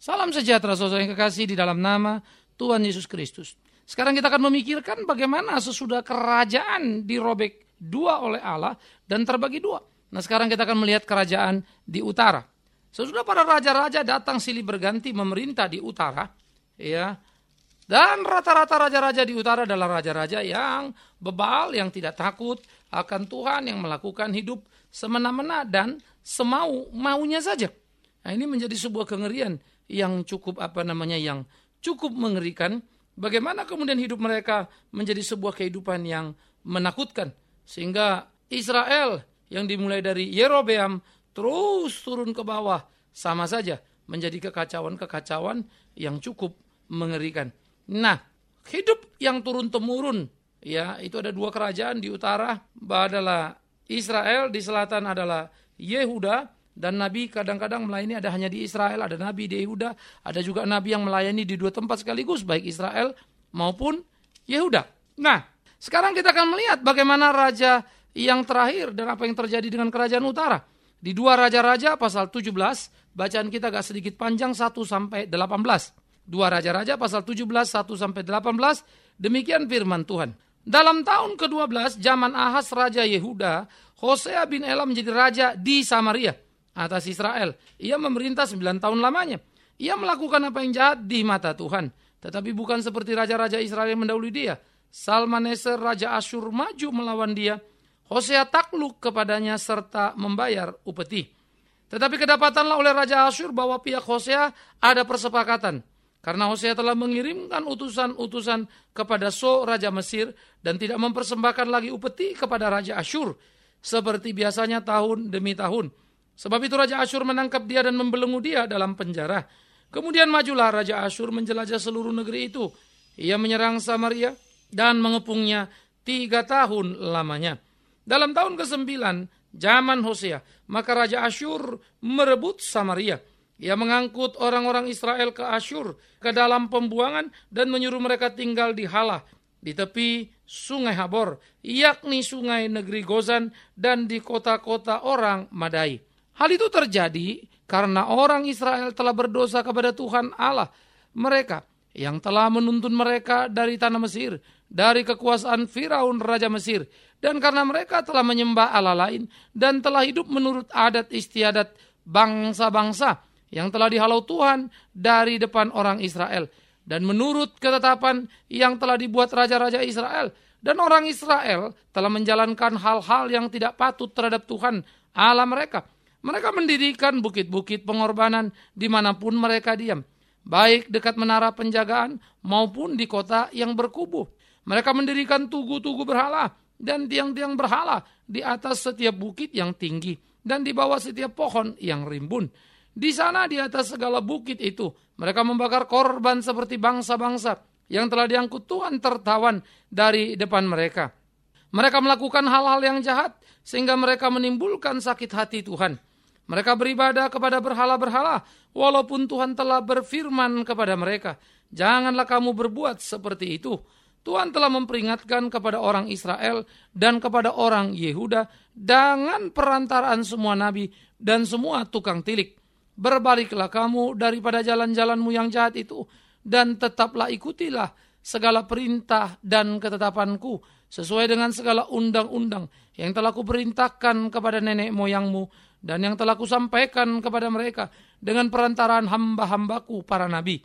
Salam sejahtera saudara yang kekasih di dalam nama Tuhan Yesus Kristus. Sekarang kita akan memikirkan bagaimana sesudah kerajaan dirobek dua oleh Allah dan terbagi dua. Nah sekarang kita akan melihat kerajaan di utara. Sesudah para raja-raja datang silih berganti memerintah di utara, ya, dan rata-rata raja-raja di utara adalah raja-raja yang bebal, yang tidak takut akan Tuhan, yang melakukan hidup semena-mena dan semau maunya saja. Nah, ini menjadi sebuah kengerian yang cukup apa namanya yang cukup mengerikan. Bagaimana kemudian hidup mereka menjadi sebuah kehidupan yang menakutkan sehingga Israel yang dimulai dari Yerobeam terus turun ke bawah sama saja menjadi kekacauan-kekacauan yang cukup mengerikan. Nah, hidup yang turun temurun ya itu ada dua kerajaan di utara adalah Israel di selatan adalah Yehuda dan Nabi kadang-kadang melayani ada hanya di Israel, ada Nabi di Yehuda, ada juga Nabi yang melayani di dua tempat sekaligus, baik Israel maupun Yehuda. Nah, sekarang kita akan melihat bagaimana raja yang terakhir dan apa yang terjadi dengan kerajaan utara. Di dua raja-raja pasal 17, bacaan kita agak sedikit panjang 1 sampai 18. Dua raja-raja pasal 17 1 sampai 18, demikian firman Tuhan. Dalam tahun ke-12 zaman Ahas raja Yehuda, Hosea bin Elam menjadi raja di Samaria atas Israel. Ia memerintah sembilan tahun lamanya. Ia melakukan apa yang jahat di mata Tuhan. Tetapi bukan seperti raja-raja Israel yang mendahului dia. Salmaneser Raja Asyur maju melawan dia. Hosea takluk kepadanya serta membayar upeti. Tetapi kedapatanlah oleh Raja Asyur bahwa pihak Hosea ada persepakatan. Karena Hosea telah mengirimkan utusan-utusan kepada So Raja Mesir dan tidak mempersembahkan lagi upeti kepada Raja Asyur. Seperti biasanya tahun demi tahun. Sebab itu Raja Asyur menangkap dia dan membelenggu dia dalam penjara. Kemudian majulah Raja Asyur menjelajah seluruh negeri itu. Ia menyerang Samaria dan mengepungnya tiga tahun lamanya. Dalam tahun ke-9, zaman Hosea, maka Raja Asyur merebut Samaria. Ia mengangkut orang-orang Israel ke Asyur, ke dalam pembuangan, dan menyuruh mereka tinggal di Halah, di tepi sungai Habor, yakni sungai negeri Gozan, dan di kota-kota orang Madai. Hal itu terjadi karena orang Israel telah berdosa kepada Tuhan Allah. Mereka yang telah menuntun mereka dari tanah Mesir, dari kekuasaan Firaun Raja Mesir, dan karena mereka telah menyembah Allah lain dan telah hidup menurut adat istiadat bangsa-bangsa yang telah dihalau Tuhan dari depan orang Israel. Dan menurut ketetapan yang telah dibuat raja-raja Israel. Dan orang Israel telah menjalankan hal-hal yang tidak patut terhadap Tuhan Allah mereka mereka mendirikan bukit-bukit pengorbanan di mana pun mereka diam, baik dekat menara penjagaan maupun di kota yang berkubu. Mereka mendirikan tugu-tugu berhala dan tiang-tiang berhala di atas setiap bukit yang tinggi dan di bawah setiap pohon yang rimbun. Di sana di atas segala bukit itu, mereka membakar korban seperti bangsa-bangsa yang telah diangkut Tuhan tertawan dari depan mereka. Mereka melakukan hal-hal yang jahat sehingga mereka menimbulkan sakit hati Tuhan. Mereka beribadah kepada berhala-berhala, walaupun Tuhan telah berfirman kepada mereka, "Janganlah kamu berbuat seperti itu." Tuhan telah memperingatkan kepada orang Israel dan kepada orang Yehuda dengan perantaraan semua nabi dan semua tukang tilik. Berbaliklah kamu daripada jalan-jalanmu yang jahat itu dan tetaplah ikutilah segala perintah dan ketetapanku sesuai dengan segala undang-undang yang telah kuperintahkan kepada nenek moyangmu dan yang telah kusampaikan kepada mereka dengan perantaraan hamba-hambaku para nabi.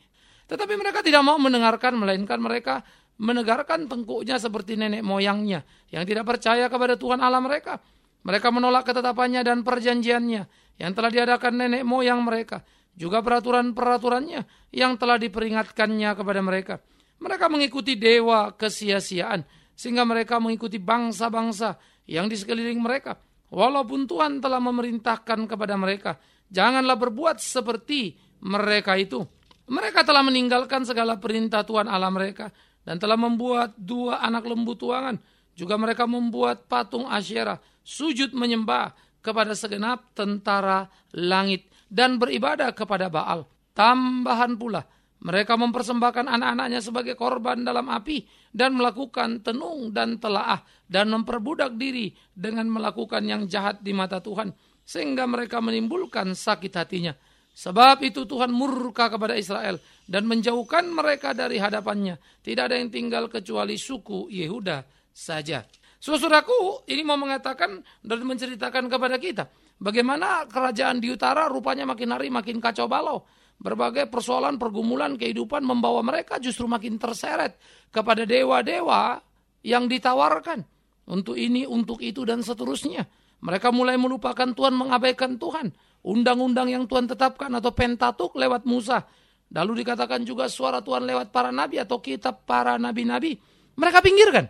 Tetapi mereka tidak mau mendengarkan, melainkan mereka menegarkan tengkuknya seperti nenek moyangnya yang tidak percaya kepada Tuhan Allah mereka. Mereka menolak ketetapannya dan perjanjiannya yang telah diadakan nenek moyang mereka. Juga peraturan-peraturannya yang telah diperingatkannya kepada mereka. Mereka mengikuti dewa kesia-siaan sehingga mereka mengikuti bangsa-bangsa yang di sekeliling mereka Walaupun Tuhan telah memerintahkan kepada mereka, janganlah berbuat seperti mereka itu. Mereka telah meninggalkan segala perintah Tuhan Allah mereka dan telah membuat dua anak lembu tuangan. Juga mereka membuat patung Asyera, sujud menyembah kepada segenap tentara langit dan beribadah kepada Baal. Tambahan pula, mereka mempersembahkan anak-anaknya sebagai korban dalam api dan melakukan tenung dan telaah dan memperbudak diri dengan melakukan yang jahat di mata Tuhan sehingga mereka menimbulkan sakit hatinya. Sebab itu Tuhan murka kepada Israel dan menjauhkan mereka dari hadapannya. Tidak ada yang tinggal kecuali suku Yehuda saja. Saudaraku, ini mau mengatakan dan menceritakan kepada kita bagaimana kerajaan di utara rupanya makin hari makin kacau balau. Berbagai persoalan pergumulan kehidupan membawa mereka justru makin terseret kepada dewa-dewa yang ditawarkan untuk ini, untuk itu dan seterusnya. Mereka mulai melupakan Tuhan, mengabaikan Tuhan undang-undang yang Tuhan tetapkan atau pentatuk lewat Musa. Lalu dikatakan juga suara Tuhan lewat para nabi atau kitab para nabi-nabi. Mereka pinggirkan.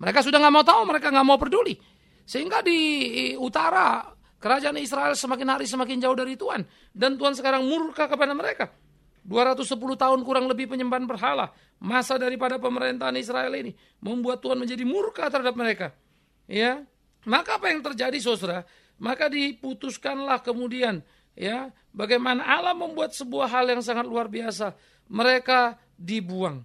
Mereka sudah nggak mau tahu, mereka nggak mau peduli. Sehingga di utara kerajaan Israel semakin hari semakin jauh dari Tuhan. Dan Tuhan sekarang murka kepada mereka. 210 tahun kurang lebih penyembahan berhala. Masa daripada pemerintahan Israel ini. Membuat Tuhan menjadi murka terhadap mereka. Ya, Maka apa yang terjadi saudara? Maka diputuskanlah kemudian ya bagaimana Allah membuat sebuah hal yang sangat luar biasa. Mereka dibuang.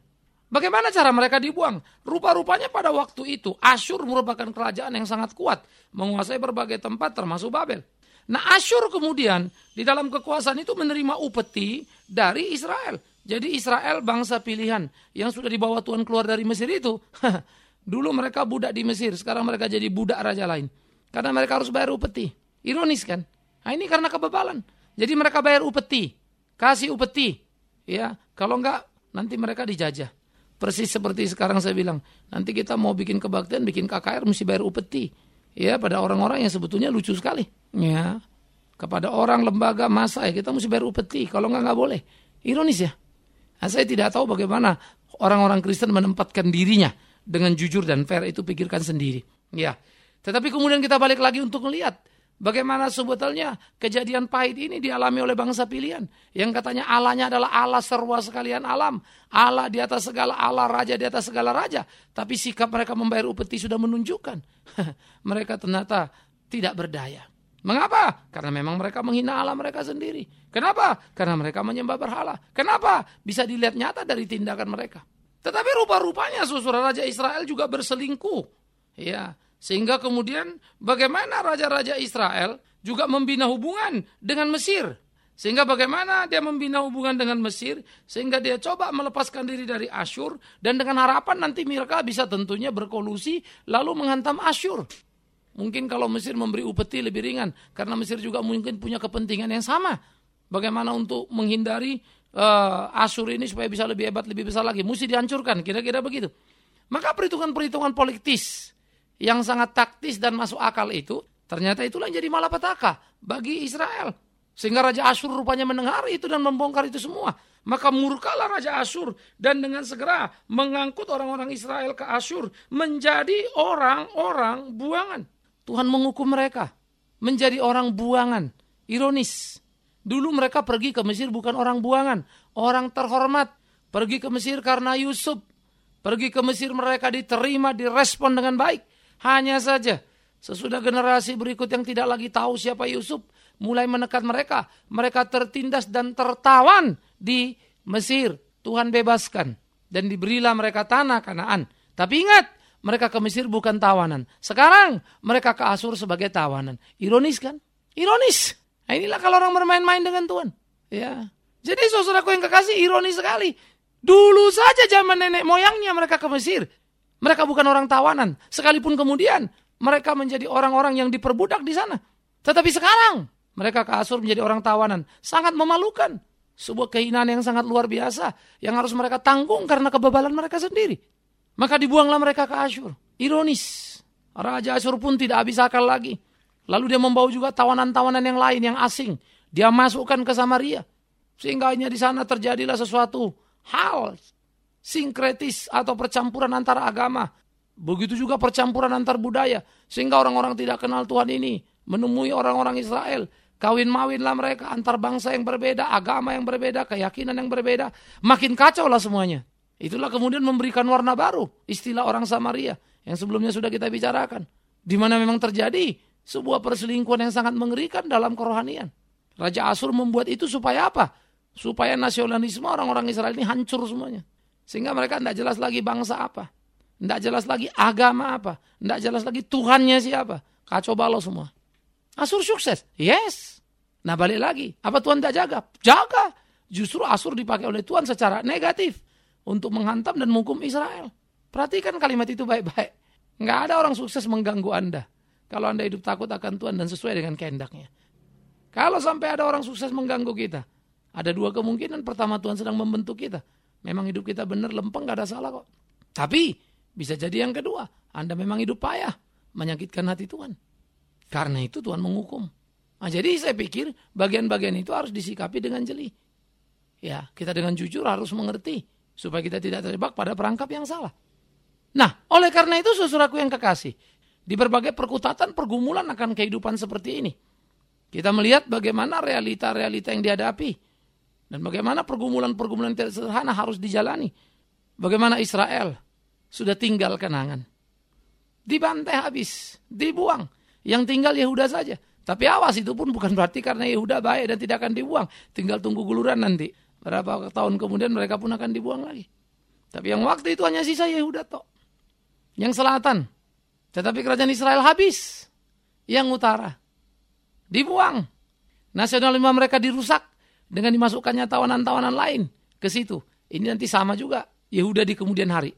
Bagaimana cara mereka dibuang? Rupa-rupanya pada waktu itu Asyur merupakan kerajaan yang sangat kuat, menguasai berbagai tempat termasuk Babel. Nah Asyur kemudian di dalam kekuasaan itu menerima upeti dari Israel. Jadi Israel bangsa pilihan yang sudah dibawa Tuhan keluar dari Mesir itu. Dulu mereka budak di Mesir, sekarang mereka jadi budak raja lain. Karena mereka harus bayar upeti. Ironis kan? Nah, ini karena kebebalan. Jadi mereka bayar upeti. Kasih upeti. Ya, kalau enggak nanti mereka dijajah. Persis seperti sekarang saya bilang, nanti kita mau bikin kebaktian, bikin KKR mesti bayar upeti. Ya, pada orang-orang yang sebetulnya lucu sekali. Ya, kepada orang lembaga masa ya kita mesti bayar upeti. Kalau enggak enggak boleh. Ironis ya. Nah, saya tidak tahu bagaimana orang-orang Kristen menempatkan dirinya dengan jujur dan fair itu pikirkan sendiri. Ya. Tetapi kemudian kita balik lagi untuk melihat bagaimana sebetulnya kejadian pahit ini dialami oleh bangsa pilihan. Yang katanya Allahnya adalah Allah serwa sekalian alam. Allah di atas segala Allah, Raja di atas segala Raja. Tapi sikap mereka membayar upeti sudah menunjukkan. mereka ternyata tidak berdaya. Mengapa? Karena memang mereka menghina Allah mereka sendiri. Kenapa? Karena mereka menyembah berhala. Kenapa? Bisa dilihat nyata dari tindakan mereka. Tetapi rupa-rupanya saudara Raja Israel juga berselingkuh. Ya, sehingga kemudian bagaimana raja-raja Israel juga membina hubungan dengan Mesir. Sehingga bagaimana dia membina hubungan dengan Mesir, sehingga dia coba melepaskan diri dari Asyur, dan dengan harapan nanti mereka bisa tentunya berkolusi, lalu menghantam Asyur. Mungkin kalau Mesir memberi upeti lebih ringan, karena Mesir juga mungkin punya kepentingan yang sama. Bagaimana untuk menghindari uh, Asyur ini supaya bisa lebih hebat, lebih besar lagi. Mesti dihancurkan, kira-kira begitu. Maka perhitungan-perhitungan politis yang sangat taktis dan masuk akal itu, ternyata itulah yang jadi malapetaka bagi Israel. Sehingga Raja Asyur rupanya mendengar itu dan membongkar itu semua. Maka murkalah Raja Asyur dan dengan segera mengangkut orang-orang Israel ke Asyur menjadi orang-orang buangan. Tuhan menghukum mereka menjadi orang buangan. Ironis. Dulu mereka pergi ke Mesir bukan orang buangan, orang terhormat. Pergi ke Mesir karena Yusuf. Pergi ke Mesir mereka diterima, direspon dengan baik. Hanya saja sesudah generasi berikut yang tidak lagi tahu siapa Yusuf mulai menekan mereka, mereka tertindas dan tertawan di Mesir. Tuhan bebaskan dan diberilah mereka tanah Kanaan. Tapi ingat, mereka ke Mesir bukan tawanan. Sekarang mereka ke Asur sebagai tawanan. Ironis kan? Ironis. Nah, inilah kalau orang bermain-main dengan Tuhan. Ya. Jadi saudaraku yang kekasih ironis sekali. Dulu saja zaman nenek moyangnya mereka ke Mesir. Mereka bukan orang tawanan. Sekalipun kemudian mereka menjadi orang-orang yang diperbudak di sana. Tetapi sekarang mereka ke Asur menjadi orang tawanan. Sangat memalukan. Sebuah kehinaan yang sangat luar biasa. Yang harus mereka tanggung karena kebebalan mereka sendiri. Maka dibuanglah mereka ke Asyur. Ironis. Raja Asyur pun tidak habis akal lagi. Lalu dia membawa juga tawanan-tawanan yang lain yang asing. Dia masukkan ke Samaria. Sehingga hanya di sana terjadilah sesuatu hal sinkretis atau percampuran antara agama. Begitu juga percampuran antar budaya. Sehingga orang-orang tidak kenal Tuhan ini menemui orang-orang Israel. Kawin mawinlah mereka antar bangsa yang berbeda, agama yang berbeda, keyakinan yang berbeda. Makin kacau lah semuanya. Itulah kemudian memberikan warna baru. Istilah orang Samaria yang sebelumnya sudah kita bicarakan. Di mana memang terjadi sebuah perselingkuhan yang sangat mengerikan dalam kerohanian. Raja Asur membuat itu supaya apa? Supaya nasionalisme orang-orang Israel ini hancur semuanya. Sehingga mereka tidak jelas lagi bangsa apa. Tidak jelas lagi agama apa. Tidak jelas lagi Tuhannya siapa. Kacau balau semua. Asur sukses. Yes. Nah balik lagi, apa Tuhan tidak jaga? Jaga. Justru Asur dipakai oleh Tuhan secara negatif untuk menghantam dan menghukum Israel. Perhatikan kalimat itu baik-baik. Nggak ada orang sukses mengganggu Anda. Kalau Anda hidup takut akan Tuhan dan sesuai dengan kehendaknya. Kalau sampai ada orang sukses mengganggu kita, ada dua kemungkinan. Pertama Tuhan sedang membentuk kita. Memang hidup kita benar lempeng, gak ada salah kok. Tapi bisa jadi yang kedua, Anda memang hidup payah, menyakitkan hati Tuhan. Karena itu Tuhan menghukum. Nah, jadi saya pikir bagian-bagian itu harus disikapi dengan jeli. Ya, kita dengan jujur harus mengerti supaya kita tidak terjebak pada perangkap yang salah. Nah, oleh karena itu saudaraku yang kekasih, di berbagai perkutatan pergumulan akan kehidupan seperti ini. Kita melihat bagaimana realita-realita yang dihadapi dan bagaimana pergumulan-pergumulan tidak sederhana harus dijalani. Bagaimana Israel sudah tinggal kenangan. Dibantai habis, dibuang. Yang tinggal Yehuda saja. Tapi awas itu pun bukan berarti karena Yehuda baik dan tidak akan dibuang. Tinggal tunggu guluran nanti. Berapa tahun kemudian mereka pun akan dibuang lagi. Tapi yang waktu itu hanya sisa Yehuda toh yang selatan. Tetapi kerajaan Israel habis. Yang utara. Dibuang. Nasionalisme mereka dirusak dengan dimasukkannya tawanan-tawanan lain ke situ. Ini nanti sama juga Yehuda di kemudian hari.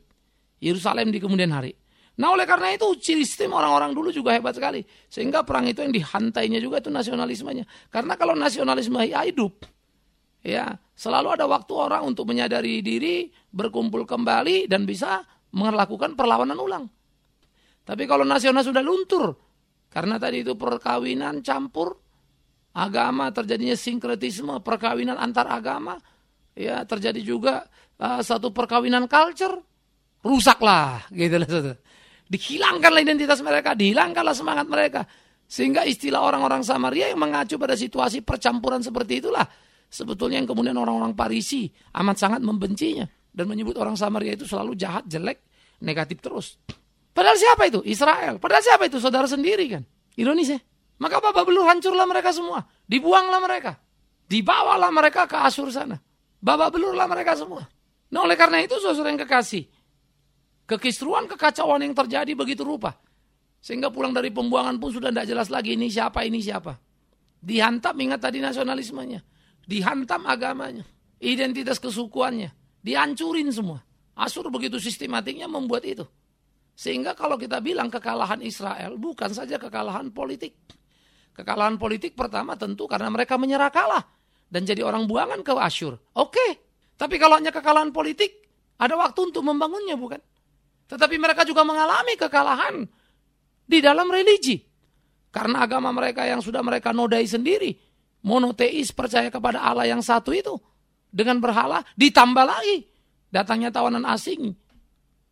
Yerusalem di kemudian hari. Nah oleh karena itu sistem orang-orang dulu juga hebat sekali. Sehingga perang itu yang dihantainya juga itu nasionalismenya. Karena kalau nasionalisme hidup, ya selalu ada waktu orang untuk menyadari diri, berkumpul kembali dan bisa melakukan perlawanan ulang. Tapi kalau nasional sudah luntur, karena tadi itu perkawinan campur agama, terjadinya sinkretisme, perkawinan antar agama, ya terjadi juga uh, satu perkawinan culture, rusaklah, gitu lah. Dihilangkanlah identitas mereka, dihilangkanlah semangat mereka. Sehingga istilah orang-orang Samaria yang mengacu pada situasi percampuran seperti itulah. Sebetulnya yang kemudian orang-orang Parisi amat sangat membencinya dan menyebut orang Samaria itu selalu jahat, jelek, negatif terus. Padahal siapa itu? Israel. Padahal siapa itu? Saudara sendiri kan. Ironis ya. Maka babak belur hancurlah mereka semua. Dibuanglah mereka. Dibawalah mereka ke Asur sana. Babak belurlah mereka semua. Nah oleh karena itu saudara yang kekasih. Kekisruan, kekacauan yang terjadi begitu rupa. Sehingga pulang dari pembuangan pun sudah tidak jelas lagi ini siapa, ini siapa. Dihantam ingat tadi nasionalismenya. Dihantam agamanya. Identitas kesukuannya Dihancurin semua. Asur begitu sistematiknya membuat itu. Sehingga kalau kita bilang kekalahan Israel bukan saja kekalahan politik. Kekalahan politik pertama tentu karena mereka menyerah kalah dan jadi orang buangan ke Asyur. Oke, tapi kalau hanya kekalahan politik, ada waktu untuk membangunnya bukan? Tetapi mereka juga mengalami kekalahan di dalam religi. Karena agama mereka yang sudah mereka nodai sendiri, monoteis percaya kepada Allah yang satu itu, dengan berhala, ditambah lagi datangnya tawanan asing.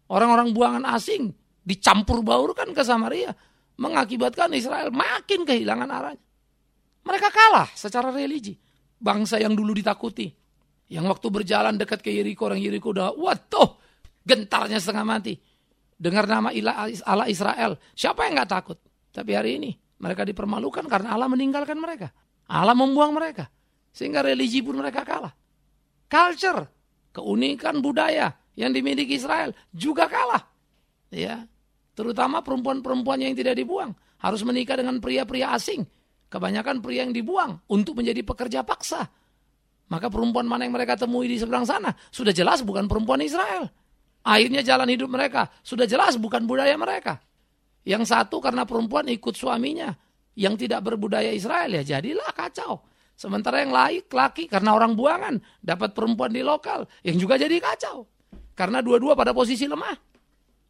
Orang-orang buangan asing dicampur baurkan ke Samaria. Mengakibatkan Israel makin kehilangan arahnya. Mereka kalah secara religi. Bangsa yang dulu ditakuti. Yang waktu berjalan dekat ke Yeriko, orang Yeriko udah, waduh, gentarnya setengah mati. Dengar nama Allah Israel, siapa yang nggak takut? Tapi hari ini mereka dipermalukan karena Allah meninggalkan mereka. Allah membuang mereka. Sehingga religi pun mereka kalah culture, keunikan budaya yang dimiliki Israel juga kalah. Ya, terutama perempuan-perempuan yang tidak dibuang harus menikah dengan pria-pria asing. Kebanyakan pria yang dibuang untuk menjadi pekerja paksa. Maka perempuan mana yang mereka temui di seberang sana sudah jelas bukan perempuan Israel. Akhirnya jalan hidup mereka sudah jelas bukan budaya mereka. Yang satu karena perempuan ikut suaminya yang tidak berbudaya Israel ya jadilah kacau. Sementara yang lain laki karena orang buangan dapat perempuan di lokal yang juga jadi kacau. Karena dua-dua pada posisi lemah.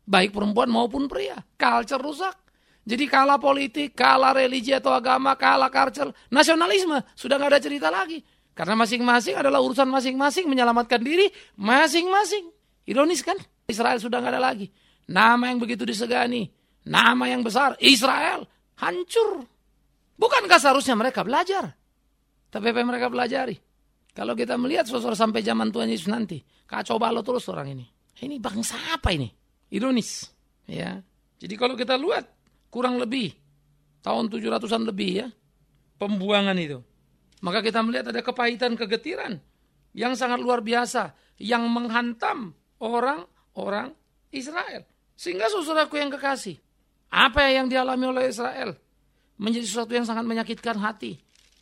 Baik perempuan maupun pria. Culture rusak. Jadi kalah politik, kalah religi atau agama, kalah culture. Nasionalisme sudah nggak ada cerita lagi. Karena masing-masing adalah urusan masing-masing menyelamatkan diri masing-masing. Ironis kan? Israel sudah nggak ada lagi. Nama yang begitu disegani. Nama yang besar. Israel. Hancur. Bukankah seharusnya mereka belajar? Tapi apa yang mereka pelajari? Kalau kita melihat sosok sampai zaman Tuhan Yesus nanti, kacau balau terus orang ini. Ini bangsa apa ini? Ironis. Ya. Jadi kalau kita lihat kurang lebih tahun 700-an lebih ya, pembuangan itu. Maka kita melihat ada kepahitan, kegetiran yang sangat luar biasa yang menghantam orang-orang Israel. Sehingga saudaraku yang kekasih, apa yang dialami oleh Israel menjadi sesuatu yang sangat menyakitkan hati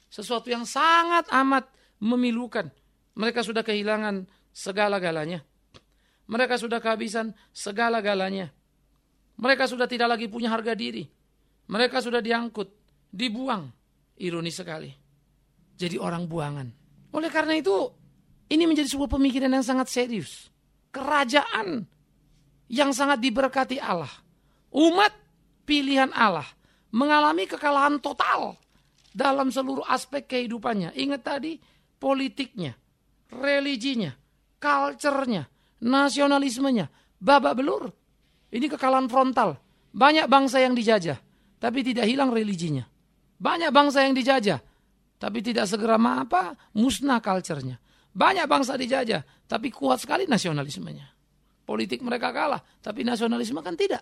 sesuatu yang sangat amat memilukan. Mereka sudah kehilangan segala-galanya. Mereka sudah kehabisan segala-galanya. Mereka sudah tidak lagi punya harga diri. Mereka sudah diangkut, dibuang. Ironis sekali. Jadi orang buangan. Oleh karena itu, ini menjadi sebuah pemikiran yang sangat serius. Kerajaan yang sangat diberkati Allah. Umat pilihan Allah mengalami kekalahan total dalam seluruh aspek kehidupannya. Ingat tadi politiknya, religinya, culture-nya, nasionalismenya, babak belur. Ini kekalahan frontal. Banyak bangsa yang dijajah, tapi tidak hilang religinya. Banyak bangsa yang dijajah, tapi tidak segera apa musnah culture-nya. Banyak bangsa dijajah, tapi kuat sekali nasionalismenya. Politik mereka kalah, tapi nasionalisme kan tidak.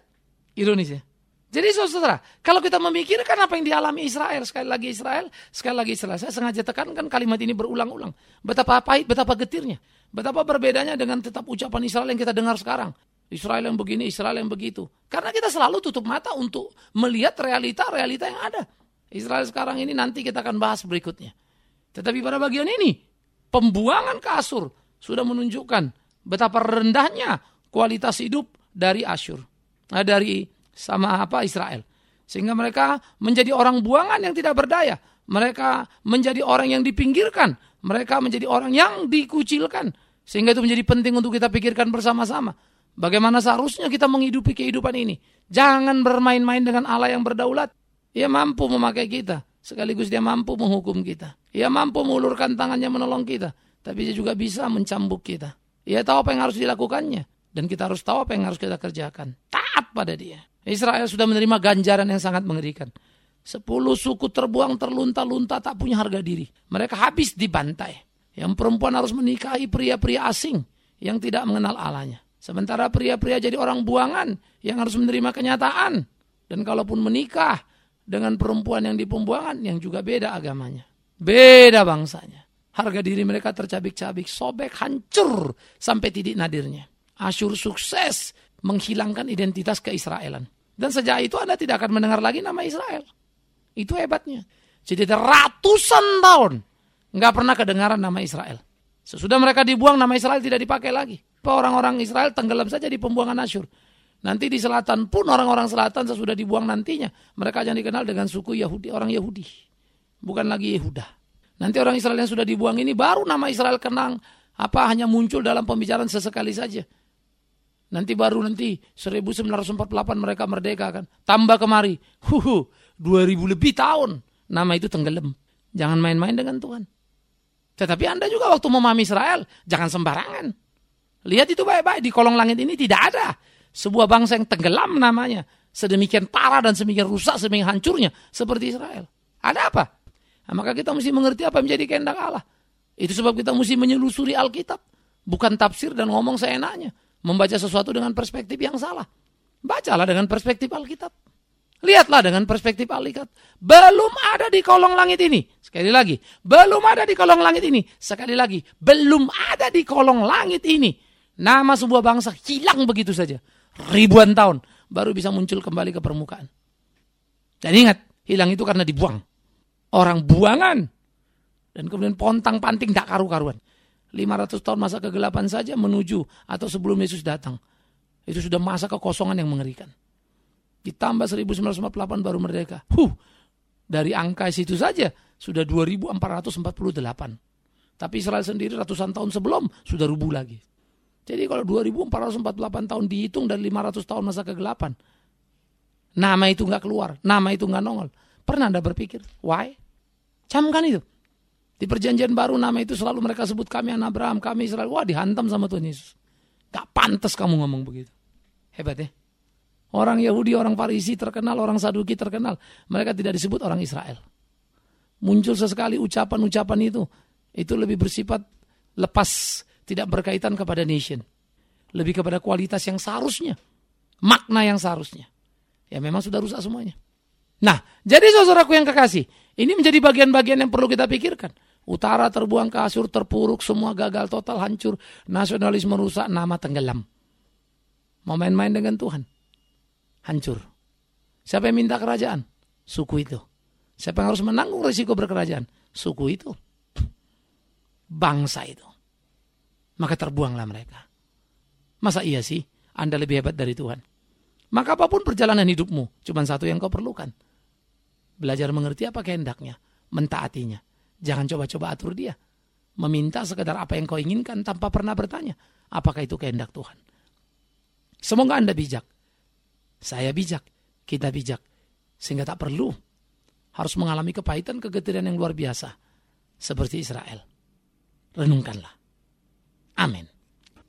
Ironis ya. Jadi saudara, kalau kita memikirkan apa yang dialami Israel, sekali lagi Israel, sekali lagi Israel. Saya sengaja tekankan kalimat ini berulang-ulang. Betapa pahit, betapa getirnya. Betapa berbedanya dengan tetap ucapan Israel yang kita dengar sekarang. Israel yang begini, Israel yang begitu. Karena kita selalu tutup mata untuk melihat realita-realita yang ada. Israel sekarang ini nanti kita akan bahas berikutnya. Tetapi pada bagian ini, pembuangan ke Asur sudah menunjukkan betapa rendahnya kualitas hidup dari Asyur. Nah, dari sama apa Israel. Sehingga mereka menjadi orang buangan yang tidak berdaya. Mereka menjadi orang yang dipinggirkan. Mereka menjadi orang yang dikucilkan. Sehingga itu menjadi penting untuk kita pikirkan bersama-sama. Bagaimana seharusnya kita menghidupi kehidupan ini. Jangan bermain-main dengan Allah yang berdaulat. Ia mampu memakai kita. Sekaligus dia mampu menghukum kita. Ia mampu mengulurkan tangannya menolong kita. Tapi dia juga bisa mencambuk kita. Ia tahu apa yang harus dilakukannya. Dan kita harus tahu apa yang harus kita kerjakan. Taat pada dia. Israel sudah menerima ganjaran yang sangat mengerikan. Sepuluh suku terbuang terlunta-lunta tak punya harga diri. Mereka habis dibantai. Yang perempuan harus menikahi pria-pria asing yang tidak mengenal Allahnya. Sementara pria-pria jadi orang buangan yang harus menerima kenyataan. Dan kalaupun menikah, dengan perempuan yang di pembuangan yang juga beda agamanya. Beda bangsanya. Harga diri mereka tercabik-cabik, sobek, hancur sampai titik nadirnya. Asyur sukses menghilangkan identitas keisraelan. Dan sejak itu Anda tidak akan mendengar lagi nama Israel. Itu hebatnya. Jadi ratusan tahun nggak pernah kedengaran nama Israel. Sesudah mereka dibuang nama Israel tidak dipakai lagi. Orang-orang Israel tenggelam saja di pembuangan Asyur. Nanti di selatan pun orang-orang selatan sesudah dibuang nantinya. Mereka yang dikenal dengan suku Yahudi, orang Yahudi. Bukan lagi Yehuda. Nanti orang Israel yang sudah dibuang ini baru nama Israel kenang. Apa hanya muncul dalam pembicaraan sesekali saja. Nanti baru nanti 1948 mereka merdeka kan. Tambah kemari. Huhu, 2000 lebih tahun. Nama itu tenggelam. Jangan main-main dengan Tuhan. Tetapi Anda juga waktu memahami Israel, jangan sembarangan. Lihat itu baik-baik, di kolong langit ini tidak ada sebuah bangsa yang tenggelam namanya. Sedemikian parah dan sedemikian rusak, sedemikian hancurnya. Seperti Israel. Ada apa? Nah, maka kita mesti mengerti apa yang menjadi kehendak Allah. Itu sebab kita mesti menyelusuri Alkitab. Bukan tafsir dan ngomong seenaknya. Membaca sesuatu dengan perspektif yang salah. Bacalah dengan perspektif Alkitab. Lihatlah dengan perspektif Alkitab. Belum ada di kolong langit ini. Sekali lagi. Belum ada di kolong langit ini. Sekali lagi. Belum ada di kolong langit ini. Nama sebuah bangsa hilang begitu saja ribuan tahun baru bisa muncul kembali ke permukaan. Dan ingat, hilang itu karena dibuang. Orang buangan. Dan kemudian pontang panting tak karu-karuan. 500 tahun masa kegelapan saja menuju atau sebelum Yesus datang. Itu sudah masa kekosongan yang mengerikan. Ditambah 1948 baru merdeka. Huh, dari angka situ saja sudah 2448. Tapi Israel sendiri ratusan tahun sebelum sudah rubuh lagi. Jadi kalau 2448 tahun dihitung dari 500 tahun masa kegelapan, nama itu nggak keluar, nama itu nggak nongol. Pernah anda berpikir, why? Camkan itu. Di perjanjian baru nama itu selalu mereka sebut kami anak Abraham, kami Israel. Wah dihantam sama Tuhan Yesus. Gak pantas kamu ngomong begitu. Hebat ya. Orang Yahudi, orang Farisi terkenal, orang Saduki terkenal. Mereka tidak disebut orang Israel. Muncul sesekali ucapan-ucapan itu. Itu lebih bersifat lepas tidak berkaitan kepada nation. Lebih kepada kualitas yang seharusnya. Makna yang seharusnya. Ya memang sudah rusak semuanya. Nah, jadi saudaraku yang kekasih, ini menjadi bagian-bagian yang perlu kita pikirkan. Utara terbuang ke Asur, terpuruk, semua gagal total, hancur. Nasionalisme rusak, nama tenggelam. Mau main-main dengan Tuhan. Hancur. Siapa yang minta kerajaan? Suku itu. Siapa yang harus menanggung risiko berkerajaan? suku itu, bangsa itu. Maka terbuanglah mereka. Masa iya sih Anda lebih hebat dari Tuhan? Maka apa pun perjalanan hidupmu, cuma satu yang kau perlukan. Belajar mengerti apa kehendaknya, mentaatinya. Jangan coba-coba atur dia. Meminta sekedar apa yang kau inginkan tanpa pernah bertanya, apakah itu kehendak Tuhan. Semoga Anda bijak. Saya bijak, kita bijak. Sehingga tak perlu harus mengalami kepahitan, kegetiran yang luar biasa. Seperti Israel. Renungkanlah. Amin.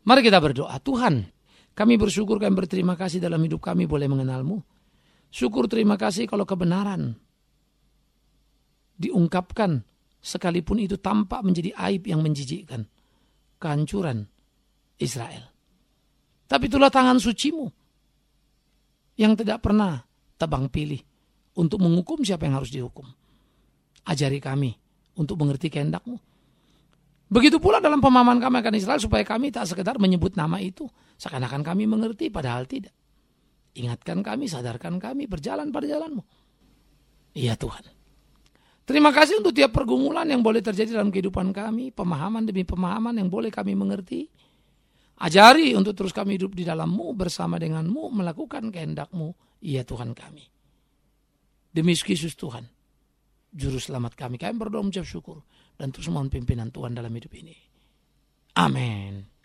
Mari kita berdoa. Tuhan, kami bersyukur kami berterima kasih dalam hidup kami boleh mengenalmu. Syukur terima kasih kalau kebenaran diungkapkan sekalipun itu tampak menjadi aib yang menjijikkan. Kehancuran Israel. Tapi itulah tangan sucimu yang tidak pernah tebang pilih untuk menghukum siapa yang harus dihukum. Ajari kami untuk mengerti kehendakmu. Begitu pula dalam pemahaman kami akan Israel supaya kami tak sekedar menyebut nama itu. Seakan-akan kami mengerti padahal tidak. Ingatkan kami, sadarkan kami berjalan pada jalanmu. Iya Tuhan. Terima kasih untuk tiap pergumulan yang boleh terjadi dalam kehidupan kami. Pemahaman demi pemahaman yang boleh kami mengerti. Ajari untuk terus kami hidup di dalammu bersama denganmu melakukan kehendakmu. Iya Tuhan kami. Demi Yesus Tuhan. Juru selamat kami. Kami berdoa mengucap syukur dan terus mohon pimpinan Tuhan dalam hidup ini. Amin.